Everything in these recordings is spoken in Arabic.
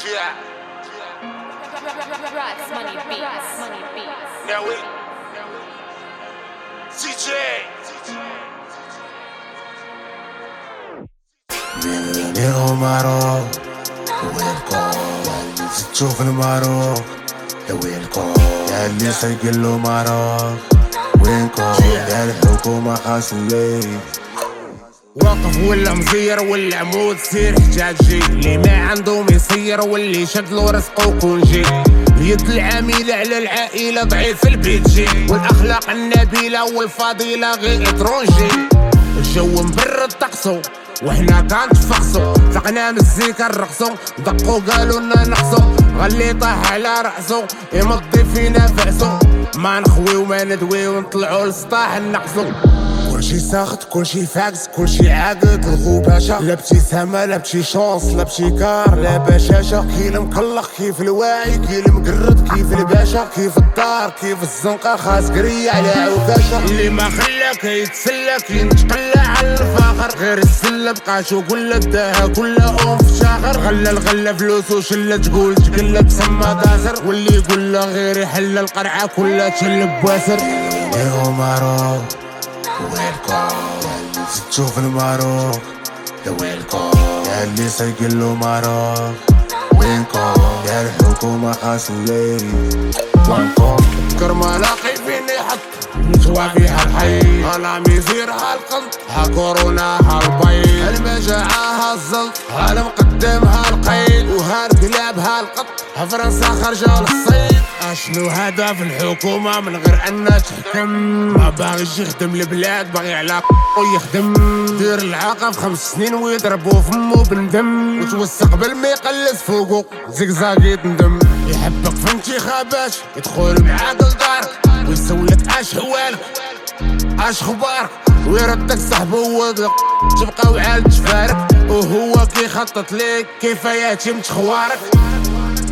Yeah. Rats, money beats, money beats. Now we. CJ. بيني ومعروف وينكم تشوف المعروف يا وينكم يا اللي سيقلوا معروف وينكم يا الحكومة خاصم لي واقف ولا مزير ولا عمود سير حجاجي اللي ما عنده ميصير واللي شد له رزقه وكون جي يد العاملة على العائلة ضعيف البيت جي والأخلاق النبيلة والفضيلة غير إترونجي الجو مبرد طقسو وحنا كنتفقسو فقنا مزيكا نرقصو دقو قالوا لنا نقصو. غلي طاح على رأسو يمضي فينا فعسو ما نخوي وما ندوي ونطلعو للسطاح نقصو كلشي ساخت كلشي فاكس كلشي عاقد الخوباشة لا ابتسامة لا شونس لا بشي كار لا بشاشة كي المقلق كيف الواعي كي المقرد كيف الباشا كيف الدار كيف الزنقة خاص قرية على عكاشة اللي ما خلاك يتسلى كي نتقلى على الفخر غير السلة بقاشو كل داها كل ام في شاخر غلا الغلا فلوس وشلة تقول تقلة تسمى داسر واللي يقول غير يحل القرعة كلها تشل بواسر بيني ومعروف وينكم تشوف المعروف يا وينكم يا اللي سيقلوا معروف وينكم يا الحكومة لي وينكم كرمة لاقي فيني حط نسوى فيها الحي أنا ميزير هالقنط ها كورونا هالبيض المجاعة هالزلط هالمقدم هالقيد وهالكلاب هالقط. ها فرنسا خرجة للصيد. أشنو هدف الحكومة من غير أن تحكم ما باغيش يخدم البلاد باغي على ويخدم. دير العاقة في خمس سنين ويضربو فمو بندم. وتوسق قبل ما يقلس فوقو زقزاق يتندم يحبك في انتخابات يدخل معاك لدارك ويسولك اش حوالك اش خبارك ويردك صاحبه وضلك تبقى وعال تفارك وهو كيخطط ليك كيف يتم تخوارك؟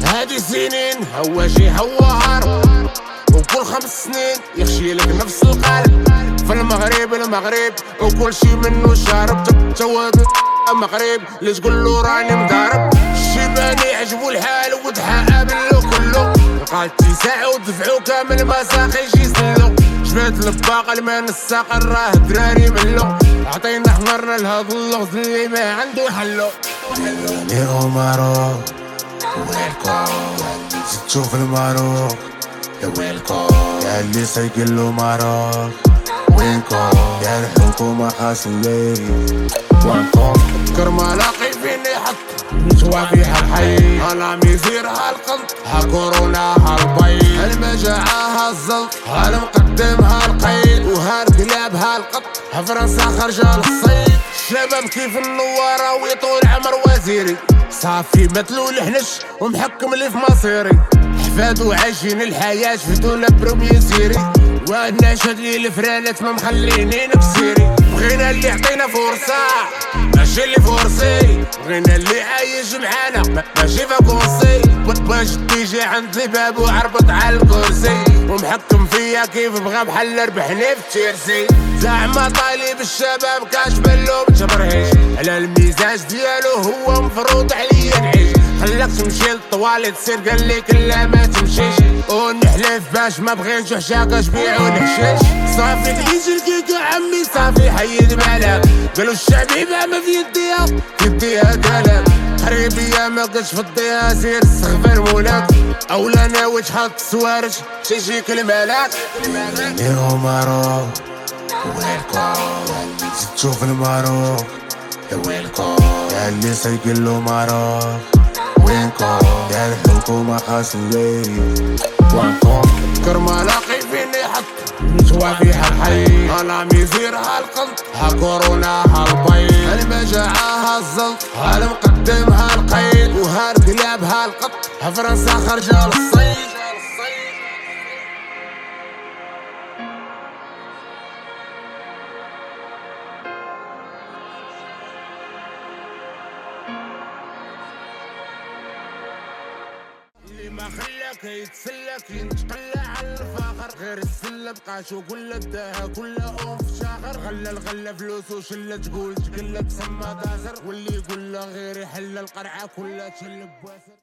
هادي سنين هو شي هو هارب وكل خمس سنين يخشي لك نفس القالب في المغرب المغرب وكل شي منه شارب. تواد المغرب اللي تقول له راني مضارب الشيباني عجبو الحال وضحى قابلو كله. لقات ساعة ودفعو كامل ما ساقيش يسلو. جبات الباقة الماء الساق راه دراري ملو. عطينا حمرنا لهاد اللغز اللي ما عنده حلو. بيني ومعروف وينكم تشوف المعروف يا وينكم يا اللي سيقلوا معروف وينكم يا الحكومة خاصم لي وينكم كرمة لاقي فيني حط نسوى فيها الحي. أنا ميزير هالقنط ها كورونا هالبيض المجاعة هالزلط هالمقدم هالقيد وهالكلاب هالقط. ها فرنسا خرجة للصيد. شباب كيف النوارة ويطول عمر وزيري؟ صافي مثلو الحنش ومحكم لي في مصيري. حفادو عايشين الحياة شفتونا برومي سيري وأنا شاد لي الفرانات ما مخلينين بسيري بغينا اللي يعطينا فرصة. ماشي اللي فرصي. بغينا اللي عايش معانا ما- ماشي فاكونسي باش تيجي عند الباب وعربط على الكرسي. ومحكم فيا كيف بغى بحال ربحني في تشيرسي. زعما طالب الشباب كاش بلو متبرهيش على المزاج ديالو هو مفروض عليا نعيش. تمشي للطواليت سير قال لك لا ما تمشيش. ونحلف باش ما بغيتش حشاكة بيع ونحشيش. صافي تجي الكيكة عمي صافي حيد بالك قالوا الشعبيبة ما في يديها في يديها كلام قريبية ما قلتش فضيها سير استغفر مولاك أولا ناوي تحط سوارج شي شيك الملاك بيني ومعروف وينكم تشوف المعروف يا وينكم يا اللي سيقلوا وينكم يا الحكومة خاصم لي وينكم كرمة لاقي فيني حط نسوى فيها الحي أنا ميزير هالقنط ها كورونا هالبيض المجاعة هالزلط هالمقدم هالقيد وهالكلاب هالقط ها فرنسا خرجة للصيد خلاك يتسلك ينتقلى على الفخر غير السلة بقاشو كل داها كل ام في شاخر غلا الغلا فلوس وشلة تقول؟ تقلة تسمى داسر واللي يقول غير يحل القرعة كلها تشل بواسر.